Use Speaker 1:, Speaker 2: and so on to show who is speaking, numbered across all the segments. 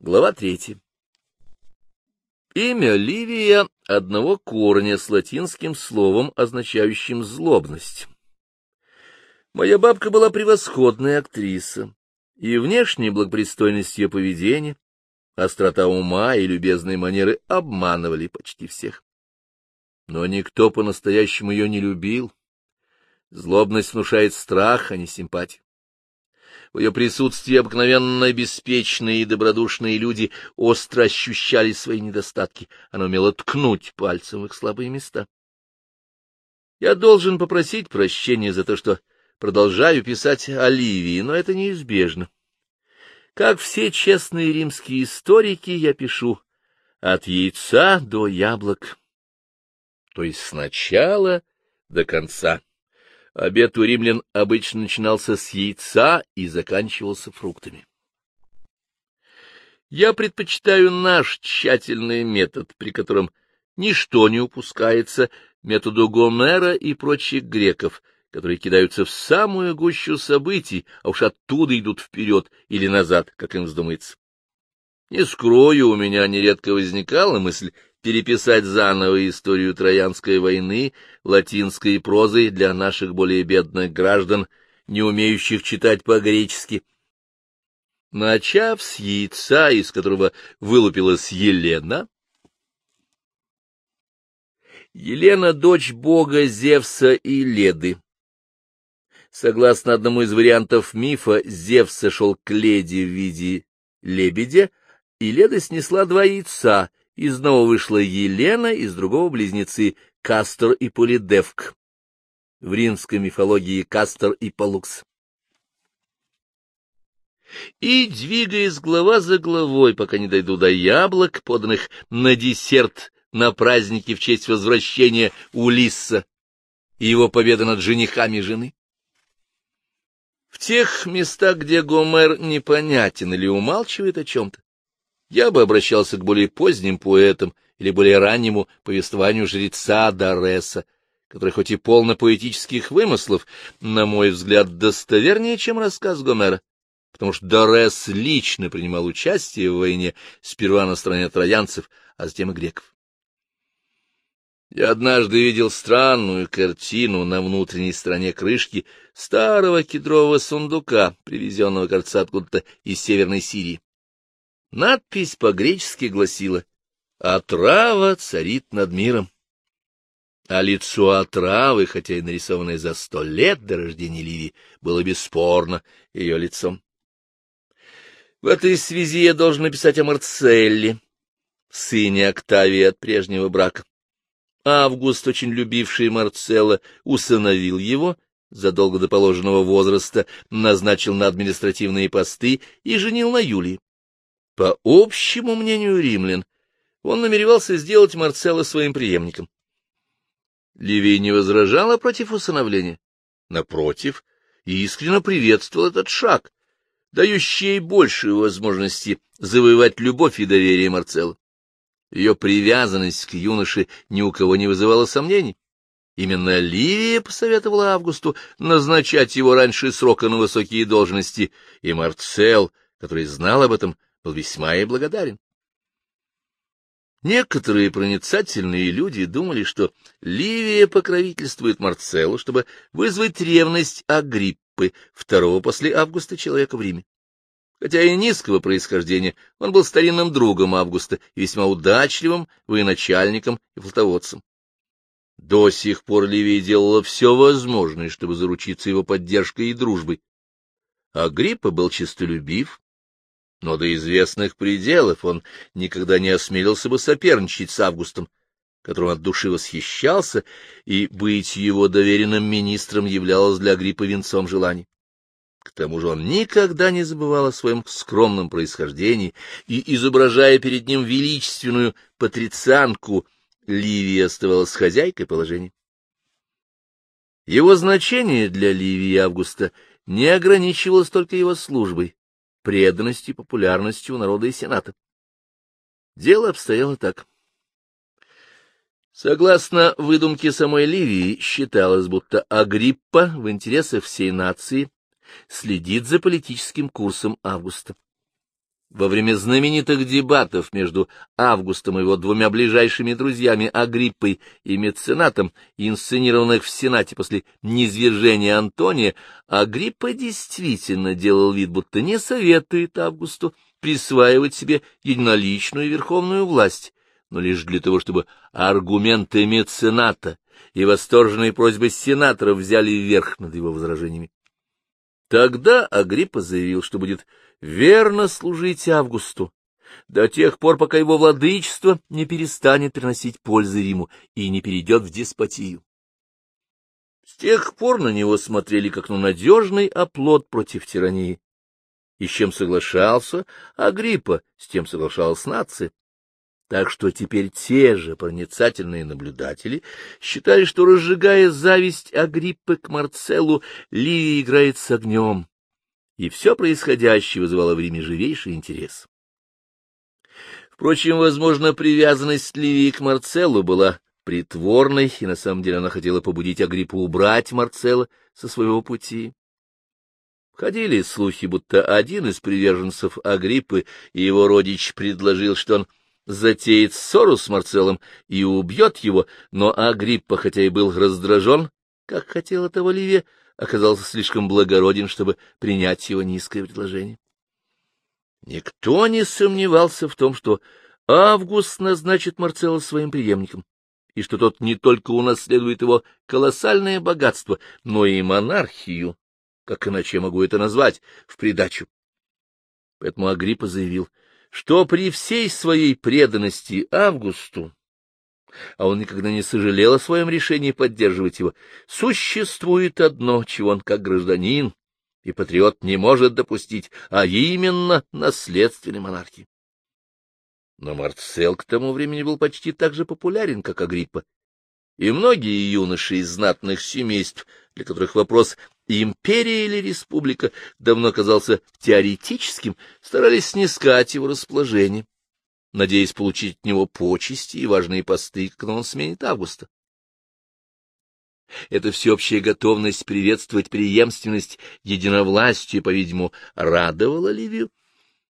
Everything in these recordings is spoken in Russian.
Speaker 1: Глава третья. Имя Ливия одного корня с латинским словом, означающим злобность. Моя бабка была превосходная актриса, и внешняя благопристойность ее поведения, острота ума и любезные манеры обманывали почти всех. Но никто по-настоящему ее не любил. Злобность внушает страх, а не симпатию. В ее присутствии обыкновенно беспечные и добродушные люди остро ощущали свои недостатки. Она умела ткнуть пальцем их слабые места. Я должен попросить прощения за то, что продолжаю писать о Ливии, но это неизбежно. Как все честные римские историки, я пишу от яйца до яблок, то есть сначала до конца. Обед у римлян обычно начинался с яйца и заканчивался фруктами. Я предпочитаю наш тщательный метод, при котором ничто не упускается, методу Гомера и прочих греков, которые кидаются в самую гущу событий, а уж оттуда идут вперед или назад, как им вздумается. Не скрою, у меня нередко возникала мысль переписать заново историю Троянской войны латинской прозой для наших более бедных граждан, не умеющих читать по-гречески. Начав с яйца, из которого вылупилась Елена, Елена — дочь бога Зевса и Леды. Согласно одному из вариантов мифа, Зевс сошел к Леде в виде лебедя, и Леда снесла два яйца, из одного вышла Елена, из другого — близнецы Кастор и Полидевк. В римской мифологии Кастор и Полукс. И, двигаясь глава за главой, пока не дойду до яблок, поданных на десерт на праздники в честь возвращения Улисса и его победы над женихами жены. В тех местах, где Гомер непонятен или умалчивает о чем-то, я бы обращался к более поздним поэтам или более раннему повествованию жреца Дареса, который хоть и полно поэтических вымыслов, на мой взгляд, достовернее, чем рассказ Гомера, потому что Дарес лично принимал участие в войне сперва на стороне троянцев, а затем и греков. Я однажды видел странную картину на внутренней стороне крышки старого кедрового сундука, привезенного, кажется, откуда-то из Северной Сирии. Надпись по-гречески гласила «Отрава царит над миром». А лицо отравы, хотя и нарисованное за сто лет до рождения Ливии, было бесспорно ее лицом. В этой связи я должен написать о Марцелле, сыне Октавии от прежнего брака. Август, очень любивший Марцелла, усыновил его задолго до положенного возраста, назначил на административные посты и женил на Юлии. По общему мнению римлян, он намеревался сделать Марцелла своим преемником. Ливий не возражала против усыновления. Напротив, искренне приветствовал этот шаг, дающий ей большие возможности завоевать любовь и доверие Марцелла. Ее привязанность к юноше ни у кого не вызывала сомнений. Именно Ливия посоветовала Августу назначать его раньше срока на высокие должности, и Марцел, который знал об этом, был весьма ей благодарен. Некоторые проницательные люди думали, что Ливия покровительствует Марцеллу, чтобы вызвать ревность Агриппы, второго после Августа человека в Риме. Хотя и низкого происхождения, он был старинным другом Августа и весьма удачливым военачальником и флотоводцем. До сих пор Ливия делала все возможное, чтобы заручиться его поддержкой и дружбой. Агриппа был честолюбив, но до известных пределов он никогда не осмелился бы соперничать с Августом, которым от души восхищался, и быть его доверенным министром являлось для Агриппа венцом желаний. К тому же он никогда не забывал о своем скромном происхождении, и, изображая перед ним величественную патрицианку, Ливия оставалась хозяйкой положения. Его значение для Ливии Августа не ограничивалось только его службой преданностью и популярностью у народа и сената. Дело обстояло так. Согласно выдумке самой Ливии, считалось, будто Агриппа в интересах всей нации следит за политическим курсом Августа. Во время знаменитых дебатов между Августом и его двумя ближайшими друзьями Агриппой и Меценатом, инсценированных в Сенате после низвержения Антония, Агриппа действительно делал вид, будто не советует Августу присваивать себе единоличную верховную власть, но лишь для того, чтобы аргументы Мецената и восторженные просьбы сенаторов взяли верх над его возражениями. Тогда Агриппа заявил, что будет верно служить Августу до тех пор, пока его владычество не перестанет приносить пользы Риму и не перейдет в деспотию. С тех пор на него смотрели как на надежный оплот против тирании. И с чем соглашался Агриппа, с тем соглашалась нация. Так что теперь те же проницательные наблюдатели считали, что, разжигая зависть Агриппы к Марцеллу, Ливия играет с огнем, и все происходящее вызывало в Риме живейший интерес. Впрочем, возможно, привязанность Ливии к Марцеллу была притворной, и на самом деле она хотела побудить Агриппу убрать Марцелла со своего пути. Ходили слухи, будто один из приверженцев Агриппы и его родич предложил, что он затеет ссору с Марцеллом и убьет его, но Агриппа, хотя и был раздражен, как хотел этого Ливия, оказался слишком благороден, чтобы принять его низкое предложение. Никто не сомневался в том, что Август назначит Марцелла своим преемником, и что тот не только унаследует его колоссальное богатство, но и монархию, как иначе могу это назвать, в придачу. Поэтому Агриппа заявил — что при всей своей преданности Августу, а он никогда не сожалел о своем решении поддерживать его, существует одно, чего он как гражданин и патриот не может допустить, а именно наследственной монархии. Но Марцел к тому времени был почти так же популярен, как Агриппа, и многие юноши из знатных семейств, для которых вопрос империя или республика давно казался теоретическим, старались снискать его расположение, надеясь получить от него почести и важные посты, когда он сменит Августа. Эта всеобщая готовность приветствовать преемственность единовластия, по-видимому, радовала Ливию,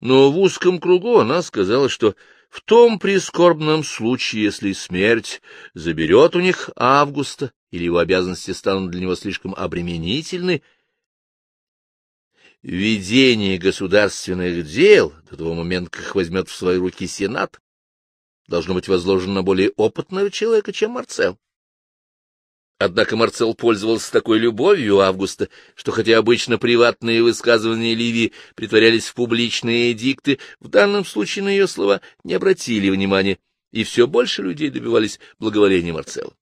Speaker 1: но в узком кругу она сказала, что в том прискорбном случае, если смерть заберет у них Августа, или его обязанности станут для него слишком обременительны, ведение государственных дел, до того момента, как возьмет в свои руки Сенат, должно быть возложено на более опытного человека, чем Марцел. Однако Марцел пользовался такой любовью Августа, что хотя обычно приватные высказывания Ливии притворялись в публичные эдикты, в данном случае на ее слова не обратили внимания, и все больше людей добивались благоволения Марцела.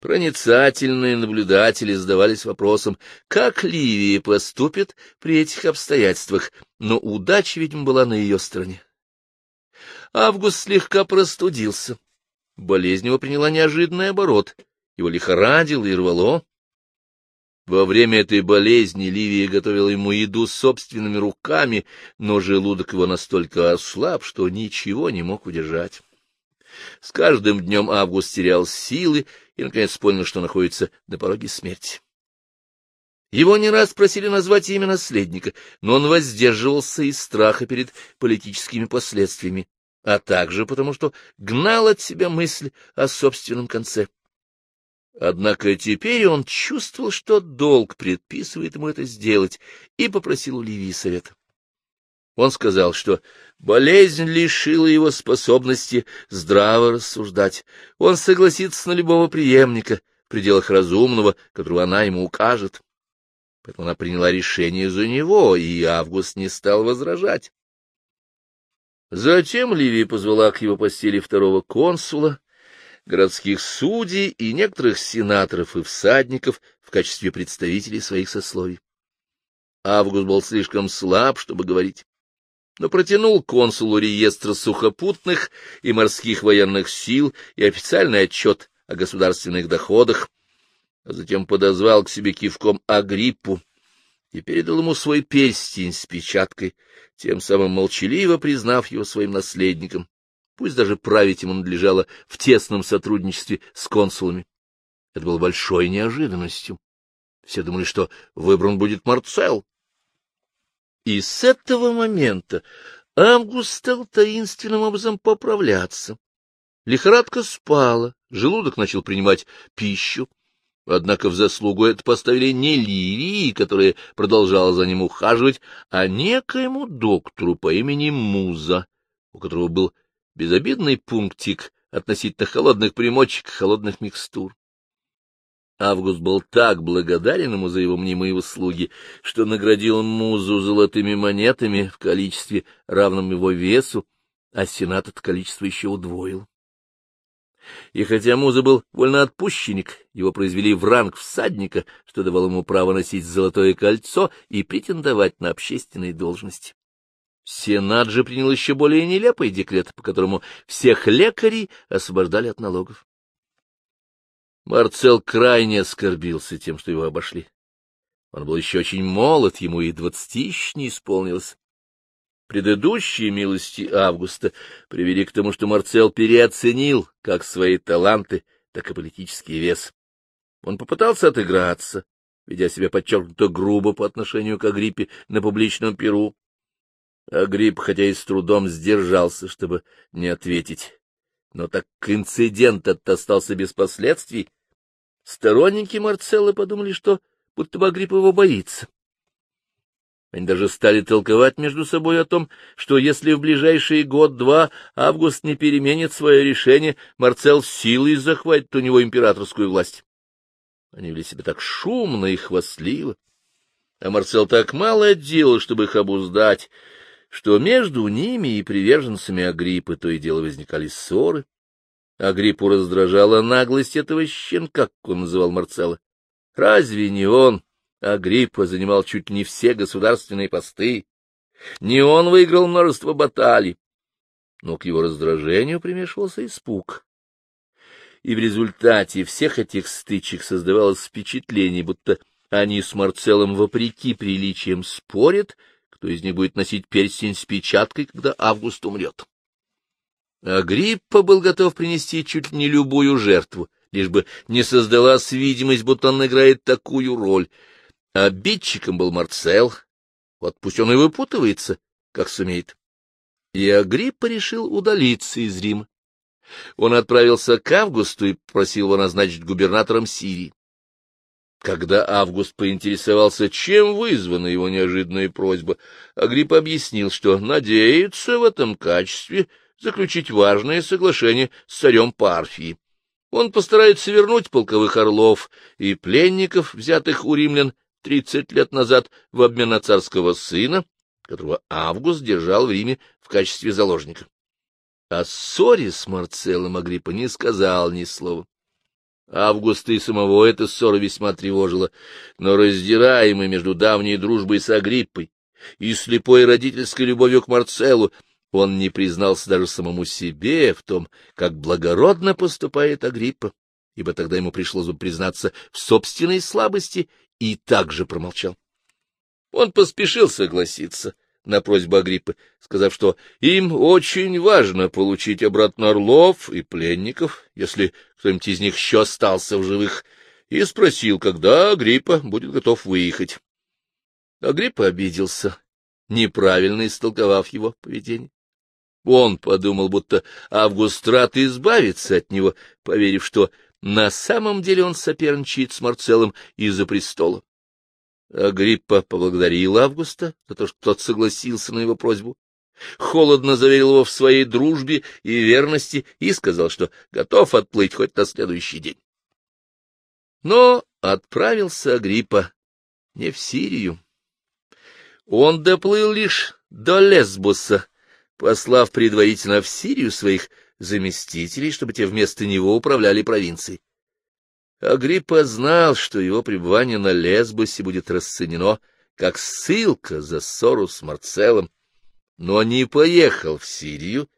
Speaker 1: Проницательные наблюдатели задавались вопросом, как Ливия поступит при этих обстоятельствах, но удача, видимо, была на ее стороне. Август слегка простудился. Болезнь его приняла неожиданный оборот — его лихорадило и рвало. Во время этой болезни Ливия готовила ему еду собственными руками, но желудок его настолько ослаб, что ничего не мог удержать. С каждым днем Август терял силы и, наконец, понял, что находится на пороге смерти. Его не раз просили назвать имя наследника, но он воздерживался из страха перед политическими последствиями, а также потому, что гнал от себя мысль о собственном конце. Однако теперь он чувствовал, что долг предписывает ему это сделать, и попросил у Ливии совета. Он сказал, что болезнь лишила его способности здраво рассуждать. Он согласится на любого преемника в пределах разумного, которого она ему укажет. Поэтому она приняла решение за него, и Август не стал возражать. Затем Ливия позвала к его постели второго консула, городских судей и некоторых сенаторов и всадников в качестве представителей своих сословий. Август был слишком слаб, чтобы говорить, но протянул консулу реестр сухопутных и морских военных сил и официальный отчет о государственных доходах, а затем подозвал к себе кивком Агриппу и передал ему свой перстень с печаткой, тем самым молчаливо признав его своим наследником пусть даже править ему надлежало в тесном сотрудничестве с консулами. Это было большой неожиданностью. Все думали, что выбран будет Марцел. И с этого момента Август стал таинственным образом поправляться. Лихорадка спала, желудок начал принимать пищу. Однако в заслугу это поставили не Ливии, которая продолжала за ним ухаживать, а некоему доктору по имени Муза, у которого был безобидный пунктик относительно холодных примочек, холодных микстур. Август был так благодарен ему за его мнимые услуги, что наградил Музу золотыми монетами в количестве, равном его весу, а Сенат это количество еще удвоил. И хотя Муза был вольноотпущенник, его произвели в ранг всадника, что давало ему право носить золотое кольцо и претендовать на общественные должности. Сенат же принял еще более нелепый декрет, по которому всех лекарей освобождали от налогов. Марцел крайне оскорбился тем, что его обошли. Он был еще очень молод, ему и двадцати не исполнилось. Предыдущие милости Августа привели к тому, что Марцел переоценил как свои таланты, так и политический вес. Он попытался отыграться, ведя себя подчеркнуто грубо по отношению к Агриппе на публичном перу. Агрипп, хотя и с трудом сдержался, чтобы не ответить. Но так инцидент этот остался без последствий. Сторонники Марцелла подумали, что будто бы Агрипп его боится. Они даже стали толковать между собой о том, что если в ближайший год-два Август не переменит свое решение, Марцел силой захватит у него императорскую власть. Они вели себя так шумно и хвастливо, а Марцел так мало делал, чтобы их обуздать, что между ними и приверженцами Агриппы то и дело возникали ссоры. Агриппу раздражала наглость этого щенка, как он называл Марцела. Разве не он, Агриппа, занимал чуть не все государственные посты? Не он выиграл множество баталий? Но к его раздражению примешивался испуг. И в результате всех этих стычек создавалось впечатление, будто они с Марцелом вопреки приличиям спорят, кто из них будет носить перстень с печаткой, когда Август умрет. Агриппа был готов принести чуть ли не любую жертву, лишь бы не создалась видимость, будто он играет такую роль. Обидчиком был Марцел, вот пусть он и выпутывается, как сумеет. И Агриппа решил удалиться из Рима. Он отправился к Августу и просил его назначить губернатором Сирии. Когда Август поинтересовался, чем вызвана его неожиданная просьба, Агрипп объяснил, что надеется в этом качестве заключить важное соглашение с царем Парфии. Он постарается вернуть полковых орлов и пленников, взятых у римлян тридцать лет назад в обмен на царского сына, которого Август держал в Риме в качестве заложника. О ссоре с Марцеллом Агриппа не сказал ни слова. Августа и самого эта ссора весьма тревожила, но раздираемый между давней дружбой с Агриппой и слепой родительской любовью к Марцеллу, он не признался даже самому себе в том, как благородно поступает Агриппа, ибо тогда ему пришлось бы признаться в собственной слабости, и также промолчал. Он поспешил согласиться, на просьбу Агриппы, сказав, что им очень важно получить обратно орлов и пленников, если кто-нибудь из них еще остался в живых, и спросил, когда Агриппа будет готов выехать. Агриппа обиделся, неправильно истолковав его поведение. Он подумал, будто Август рад избавиться от него, поверив, что на самом деле он соперничает с Марцеллом из-за престола. Агриппа поблагодарил Августа за то, что тот согласился на его просьбу, холодно заверил его в своей дружбе и верности и сказал, что готов отплыть хоть на следующий день. Но отправился Агриппа не в Сирию. Он доплыл лишь до Лесбуса, послав предварительно в Сирию своих заместителей, чтобы те вместо него управляли провинцией. Агриппа знал, что его пребывание на Лесбосе будет расценено как ссылка за ссору с Марцеллом, но не поехал в Сирию,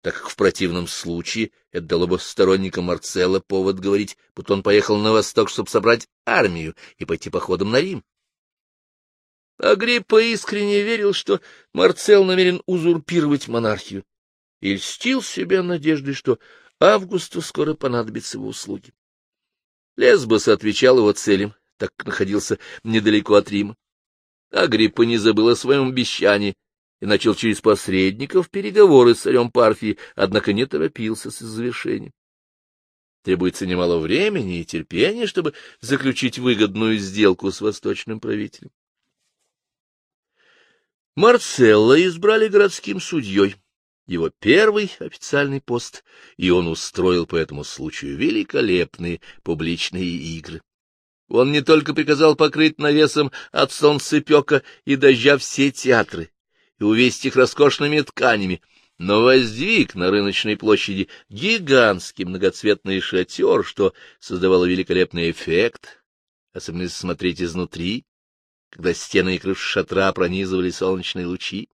Speaker 1: так как в противном случае это дало бы сторонникам Марцелла повод говорить, будто он поехал на восток, чтобы собрать армию и пойти походом на Рим. Агриппа искренне верил, что Марцелл намерен узурпировать монархию, и льстил себе надеждой, что Августу скоро понадобятся его услуги. Лесбос отвечал его целям, так как находился недалеко от Рима. Агриппа не забыл о своем обещании и начал через посредников переговоры с царем Парфии, однако не торопился с завершением. Требуется немало времени и терпения, чтобы заключить выгодную сделку с восточным правителем. Марцелла избрали городским судьей, его первый официальный пост, и он устроил по этому случаю великолепные публичные игры. Он не только приказал покрыть навесом от солнцепека и дождя все театры и увесить их роскошными тканями, но воздвиг на рыночной площади гигантский многоцветный шатер, что создавало великолепный эффект, особенно смотреть изнутри, когда стены и крышу шатра пронизывали солнечные лучи.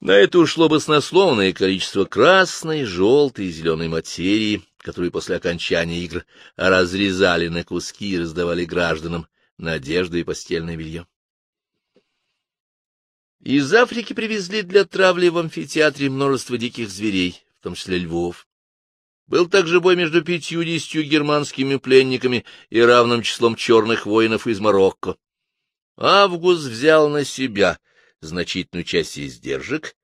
Speaker 1: На это ушло баснословное количество красной, желтой и зеленой материи, которую после окончания игр разрезали на куски и раздавали гражданам на одежду и постельное белье. Из Африки привезли для травли в амфитеатре множество диких зверей, в том числе львов. Был также бой между пятьюдесятью германскими пленниками и равным числом черных воинов из Марокко. Август взял на себя значительную часть издержек,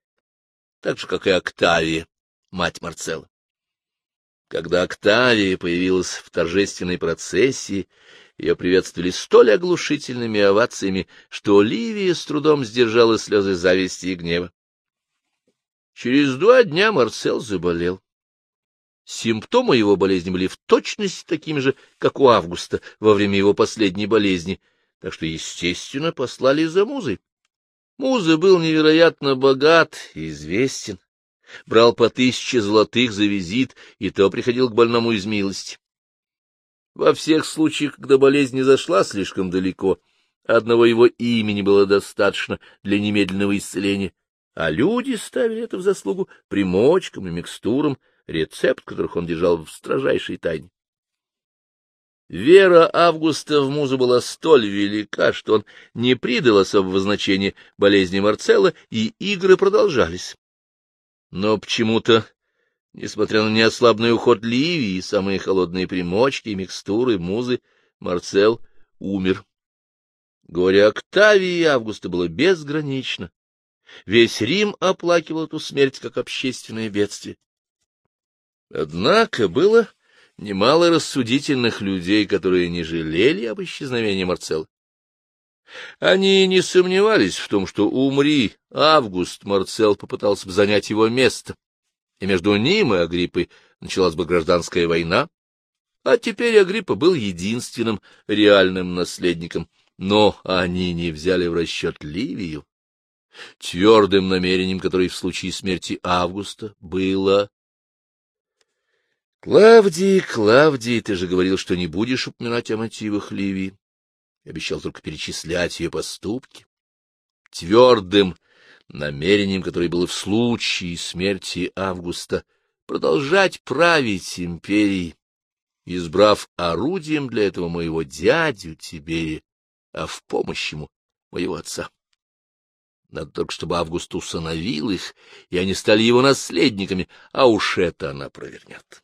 Speaker 1: так же, как и Октавия, мать Марцелла. Когда Октавия появилась в торжественной процессии, ее приветствовали столь оглушительными овациями, что Ливия с трудом сдержала слезы зависти и гнева. Через два дня Марцел заболел. Симптомы его болезни были в точности такими же, как у Августа во время его последней болезни, так что, естественно, послали за музой. Муза был невероятно богат и известен, брал по тысяче золотых за визит, и то приходил к больному из милости. Во всех случаях, когда болезнь не зашла слишком далеко, одного его имени было достаточно для немедленного исцеления, а люди ставили это в заслугу примочкам и микстурам, рецепт которых он держал в строжайшей тайне. Вера Августа в музу была столь велика, что он не придал особого значения болезни Марцелла, и игры продолжались. Но почему-то, несмотря на неослабный уход Ливии, самые холодные примочки, микстуры, музы, Марцел умер. Горе Октавии Августа было безгранично. Весь Рим оплакивал эту смерть как общественное бедствие. Однако было немало рассудительных людей, которые не жалели об исчезновении Марцелла. Они не сомневались в том, что умри Август, Марцел попытался бы занять его место, и между ним и Агриппой началась бы гражданская война, а теперь Агриппа был единственным реальным наследником, но они не взяли в расчет Ливию. Твердым намерением, которое в случае смерти Августа было Клавдий, Клавдий, ты же говорил, что не будешь упоминать о мотивах Ливии. Обещал только перечислять ее поступки. Твердым намерением, которое было в случае смерти Августа, продолжать править империей, избрав орудием для этого моего дядю Тиберия, а в помощь ему моего отца. Надо только, чтобы Август усыновил их, и они стали его наследниками, а уж это она провернет.